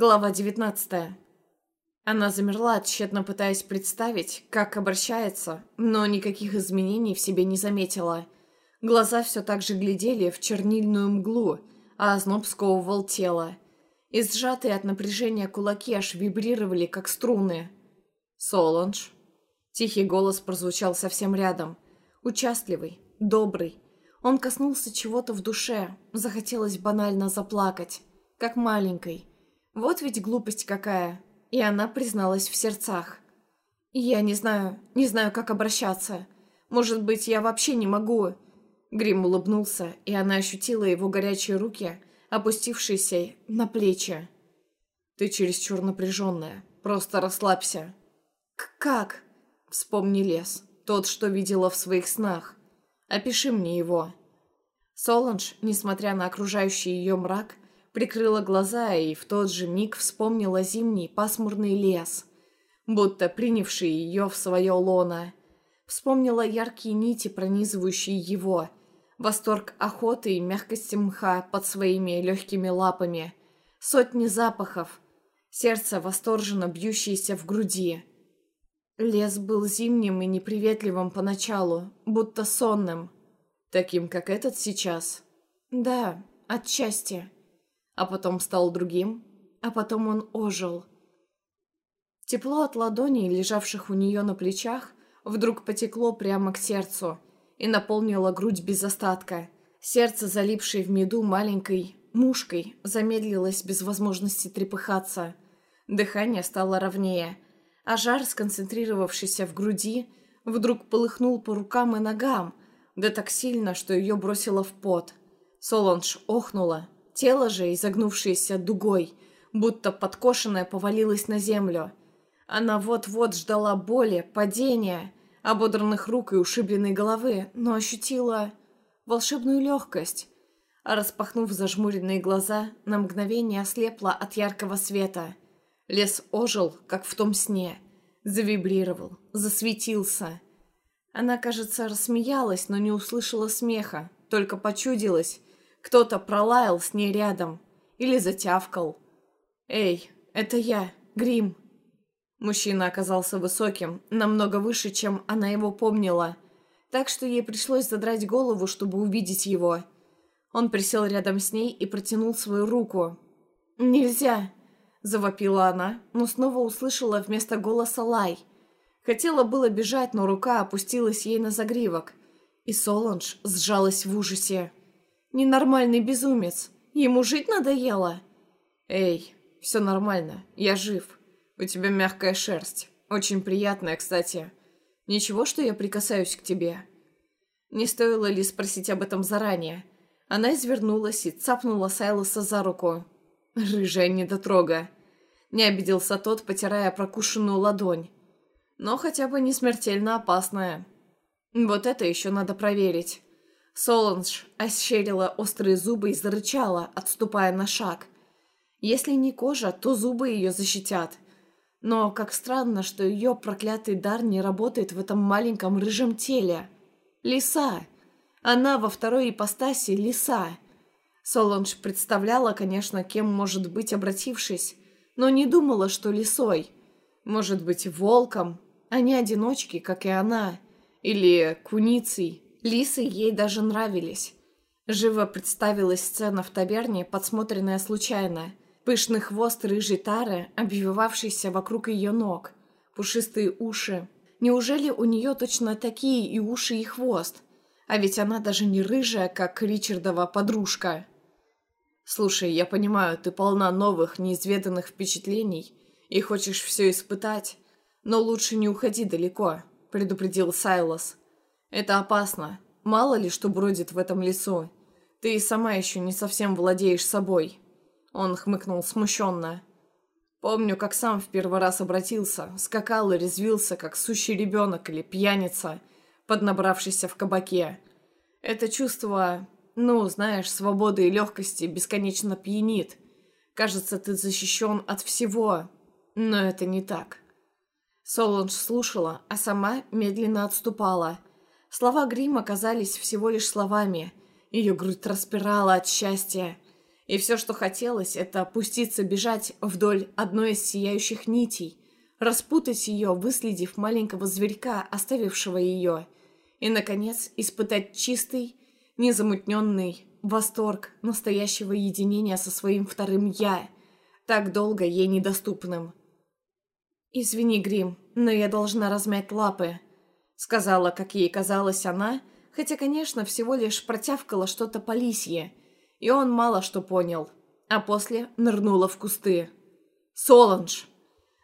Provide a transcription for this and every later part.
Глава 19. Она замерла, тщетно пытаясь представить, как обращается, но никаких изменений в себе не заметила. Глаза все так же глядели в чернильную мглу, а озноб сковывал тело. И сжатые от напряжения кулаки аж вибрировали, как струны. «Соланж». Тихий голос прозвучал совсем рядом. Участливый, добрый. Он коснулся чего-то в душе, захотелось банально заплакать, как маленькой. Вот ведь глупость какая. И она призналась в сердцах. «Я не знаю, не знаю, как обращаться. Может быть, я вообще не могу...» Грим улыбнулся, и она ощутила его горячие руки, опустившиеся на плечи. «Ты чересчур напряженная. Просто расслабься». К «Как?» «Вспомни лес. Тот, что видела в своих снах. Опиши мне его». Соланж, несмотря на окружающий ее мрак, прикрыла глаза и в тот же миг вспомнила зимний пасмурный лес, будто принявший ее в свое лоно. Вспомнила яркие нити, пронизывающие его, восторг охоты и мягкости мха под своими легкими лапами, сотни запахов, сердце восторженно бьющееся в груди. Лес был зимним и неприветливым поначалу, будто сонным, таким, как этот сейчас. Да, отчасти а потом стал другим, а потом он ожил. Тепло от ладоней, лежавших у нее на плечах, вдруг потекло прямо к сердцу и наполнило грудь без остатка. Сердце, залипшее в меду маленькой мушкой, замедлилось без возможности трепыхаться. Дыхание стало ровнее, а жар, сконцентрировавшийся в груди, вдруг полыхнул по рукам и ногам, да так сильно, что ее бросило в пот. Солонж охнула, Тело же, изогнувшееся дугой, будто подкошенное, повалилось на землю. Она вот-вот ждала боли, падения, ободранных рук и ушибленной головы, но ощутила волшебную легкость. А распахнув зажмуренные глаза, на мгновение ослепла от яркого света. Лес ожил, как в том сне. Завибрировал, засветился. Она, кажется, рассмеялась, но не услышала смеха, только почудилась, кто-то пролаял с ней рядом или затявкал. «Эй, это я, Грим!» Мужчина оказался высоким, намного выше, чем она его помнила, так что ей пришлось задрать голову, чтобы увидеть его. Он присел рядом с ней и протянул свою руку. «Нельзя!» – завопила она, но снова услышала вместо голоса лай. Хотела было бежать, но рука опустилась ей на загривок, и Соланж сжалась в ужасе. Ненормальный безумец. Ему жить надоело. Эй, все нормально. Я жив. У тебя мягкая шерсть. Очень приятная, кстати. Ничего, что я прикасаюсь к тебе. Не стоило ли спросить об этом заранее? Она извернулась и цапнула Сайлоса за руку. Рыжая недотрога. Не обиделся тот, потирая прокушенную ладонь. Но хотя бы не смертельно опасная. Вот это еще надо проверить. Соланж ощерила острые зубы и зарычала, отступая на шаг. Если не кожа, то зубы ее защитят. Но как странно, что ее проклятый дар не работает в этом маленьком рыжем теле. Лиса. Она во второй ипостаси лиса. Соланж представляла, конечно, кем может быть обратившись, но не думала, что лисой. Может быть, волком, а не одиночки, как и она. Или куницей. Лисы ей даже нравились. Живо представилась сцена в таверне, подсмотренная случайно. Пышный хвост рыжей тары, обвивавшийся вокруг ее ног. Пушистые уши. Неужели у нее точно такие и уши, и хвост? А ведь она даже не рыжая, как Ричардова подружка. «Слушай, я понимаю, ты полна новых, неизведанных впечатлений и хочешь все испытать, но лучше не уходи далеко», — предупредил Сайлос. Это опасно. Мало ли, что бродит в этом лесу. Ты и сама еще не совсем владеешь собой. Он хмыкнул смущенно. Помню, как сам в первый раз обратился, скакал и резвился, как сущий ребенок или пьяница, поднабравшийся в кабаке. Это чувство, ну, знаешь, свободы и легкости бесконечно пьянит. Кажется, ты защищен от всего, но это не так. Соланж слушала, а сама медленно отступала – Слова Грима казались всего лишь словами. Ее грудь распирала от счастья. И все, что хотелось, это опуститься бежать вдоль одной из сияющих нитей, распутать ее, выследив маленького зверька, оставившего ее, и, наконец, испытать чистый, незамутненный восторг настоящего единения со своим вторым «я», так долго ей недоступным. «Извини, Грим, но я должна размять лапы», — сказала, как ей казалось она, хотя, конечно, всего лишь протявкала что-то по лисье, и он мало что понял, а после нырнула в кусты. «Соланж!»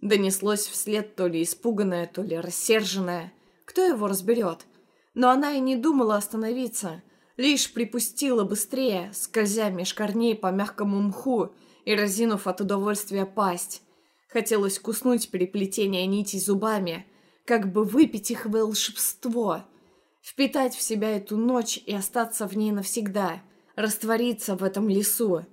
Донеслось вслед то ли испуганное, то ли рассерженное. Кто его разберет? Но она и не думала остановиться, лишь припустила быстрее, скользя меж корней по мягкому мху и разинув от удовольствия пасть. Хотелось куснуть переплетение нитей зубами, как бы выпить их волшебство, впитать в себя эту ночь и остаться в ней навсегда, раствориться в этом лесу.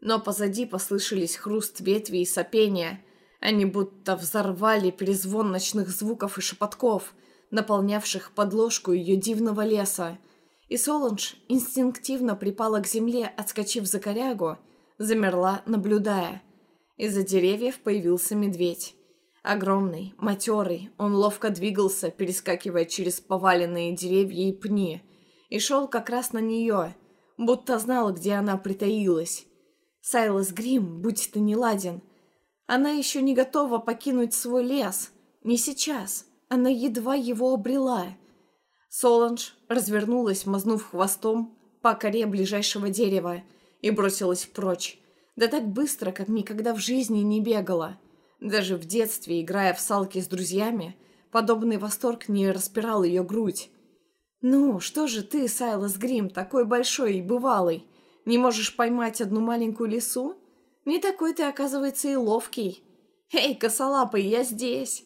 Но позади послышались хруст ветвей и сопения. Они будто взорвали перезвон ночных звуков и шепотков, наполнявших подложку ее дивного леса. И Соланж инстинктивно припала к земле, отскочив за корягу, замерла, наблюдая. Из-за деревьев появился медведь. Огромный, матерый, он ловко двигался, перескакивая через поваленные деревья и пни, и шел как раз на нее, будто знал, где она притаилась. Сайлас Грим, будь ты не ладен. Она еще не готова покинуть свой лес. Не сейчас. Она едва его обрела. Соланж развернулась, мазнув хвостом по коре ближайшего дерева, и бросилась прочь. Да так быстро, как никогда в жизни не бегала. Даже в детстве, играя в салки с друзьями, подобный восторг не распирал ее грудь. «Ну, что же ты, Сайлас Грим, такой большой и бывалый? Не можешь поймать одну маленькую лису? Не такой ты, оказывается, и ловкий. Эй, косолапый, я здесь!»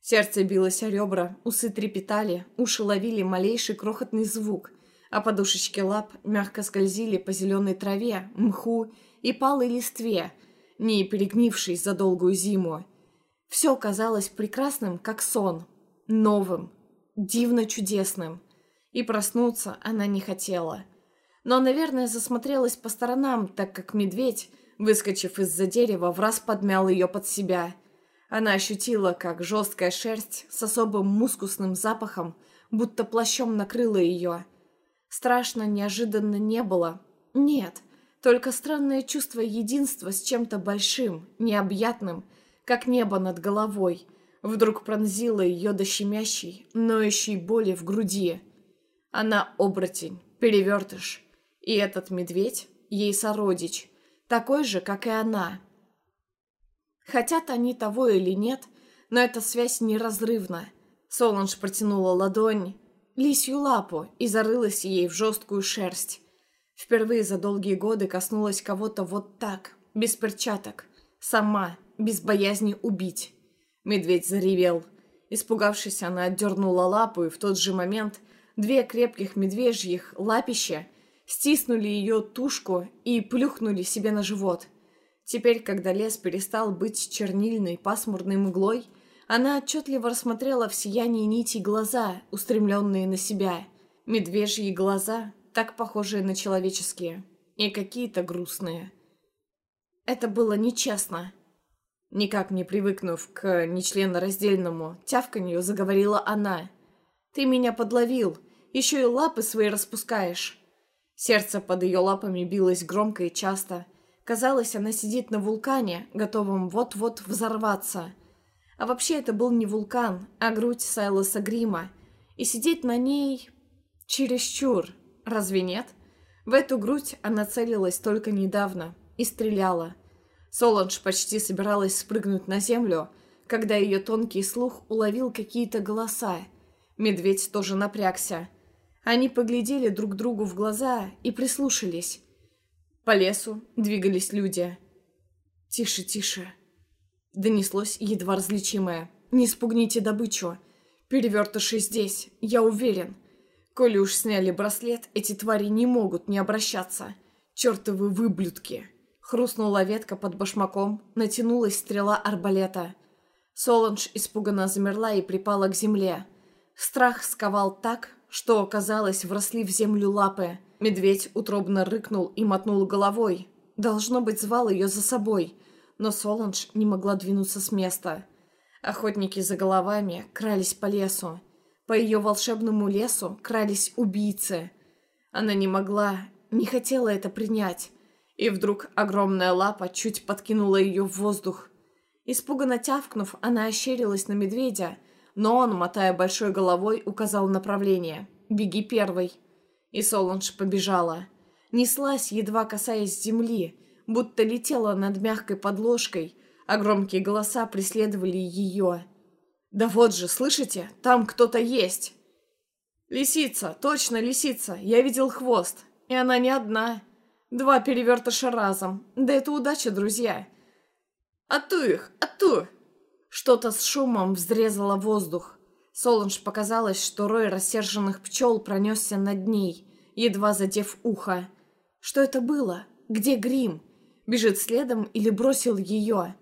Сердце билось о ребра, усы трепетали, уши ловили малейший крохотный звук, а подушечки лап мягко скользили по зеленой траве, мху и палой листве, не перегнившись за долгую зиму. Все казалось прекрасным, как сон, новым, дивно чудесным. И проснуться она не хотела. Но, наверное, засмотрелась по сторонам, так как медведь, выскочив из-за дерева, враз подмял ее под себя. Она ощутила, как жесткая шерсть с особым мускусным запахом будто плащом накрыла ее – Страшно, неожиданно не было. Нет, только странное чувство единства с чем-то большим, необъятным, как небо над головой, вдруг пронзило ее до щемящей, ноющей боли в груди. Она оборотень, перевертыш. И этот медведь — ей сородич, такой же, как и она. Хотят они того или нет, но эта связь неразрывна. Соланж протянула ладонь, лисью лапу и зарылась ей в жесткую шерсть. Впервые за долгие годы коснулась кого-то вот так, без перчаток, сама, без боязни убить. Медведь заревел. Испугавшись, она отдернула лапу, и в тот же момент две крепких медвежьих лапища стиснули ее тушку и плюхнули себе на живот. Теперь, когда лес перестал быть чернильной пасмурной мглой, она отчетливо рассмотрела в сиянии нити глаза, устремленные на себя. Медвежьи глаза, так похожие на человеческие. И какие-то грустные. Это было нечестно. Никак не привыкнув к нечленораздельному тявканью, заговорила она. «Ты меня подловил, еще и лапы свои распускаешь». Сердце под ее лапами билось громко и часто. Казалось, она сидит на вулкане, готовом вот-вот взорваться – а вообще это был не вулкан, а грудь Сайлоса Грима. И сидеть на ней... чересчур. Разве нет? В эту грудь она целилась только недавно и стреляла. Соланж почти собиралась спрыгнуть на землю, когда ее тонкий слух уловил какие-то голоса. Медведь тоже напрягся. Они поглядели друг другу в глаза и прислушались. По лесу двигались люди. «Тише, тише», Донеслось едва различимое. «Не спугните добычу. Перевертыши здесь, я уверен. Коли уж сняли браслет, эти твари не могут не обращаться. Чертовы выблюдки!» Хрустнула ветка под башмаком, натянулась стрела арбалета. Соланж испуганно замерла и припала к земле. Страх сковал так, что, казалось, вросли в землю лапы. Медведь утробно рыкнул и мотнул головой. Должно быть, звал ее за собой, но Соланж не могла двинуться с места. Охотники за головами крались по лесу. По ее волшебному лесу крались убийцы. Она не могла, не хотела это принять. И вдруг огромная лапа чуть подкинула ее в воздух. Испуганно тявкнув, она ощерилась на медведя, но он, мотая большой головой, указал направление. «Беги первый». И Соланж побежала. Неслась, едва касаясь земли, будто летела над мягкой подложкой, а громкие голоса преследовали ее. «Да вот же, слышите? Там кто-то есть!» «Лисица, точно лисица! Я видел хвост. И она не одна. Два перевертыша разом. Да это удача, друзья!» «Ату их! Ату!» Что-то с шумом взрезало воздух. Солунж показалось, что рой рассерженных пчел пронесся над ней, едва задев ухо. Что это было? Где грим? Бежит следом или бросил ее?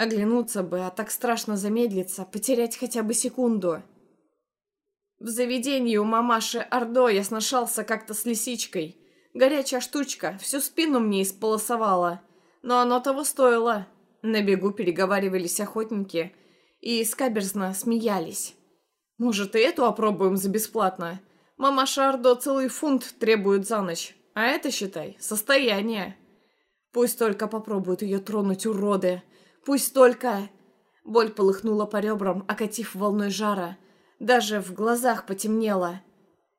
Оглянуться бы, а так страшно замедлиться, потерять хотя бы секунду. В заведении у мамаши Ордо я сношался как-то с лисичкой. Горячая штучка, всю спину мне исполосовала. Но оно того стоило. На бегу переговаривались охотники и скаберзно смеялись. Может, и эту опробуем за бесплатно? Мамаша Ордо целый фунт требует за ночь. А это, считай, состояние. Пусть только попробуют ее тронуть, уроды. Пусть только... Боль полыхнула по ребрам, окатив волной жара. Даже в глазах потемнело.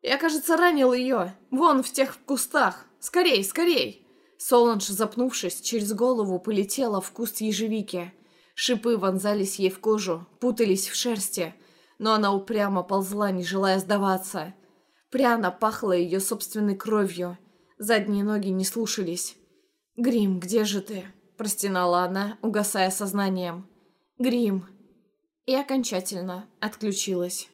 Я, кажется, ранил ее. Вон в тех кустах. Скорей, скорей. Соланж, запнувшись, через голову полетела в куст ежевики. Шипы вонзались ей в кожу, путались в шерсти. Но она упрямо ползла, не желая сдаваться. Пряно пахло ее собственной кровью. Задние ноги не слушались. «Грим, где же ты?» – простенала она, угасая сознанием. «Грим!» И окончательно отключилась.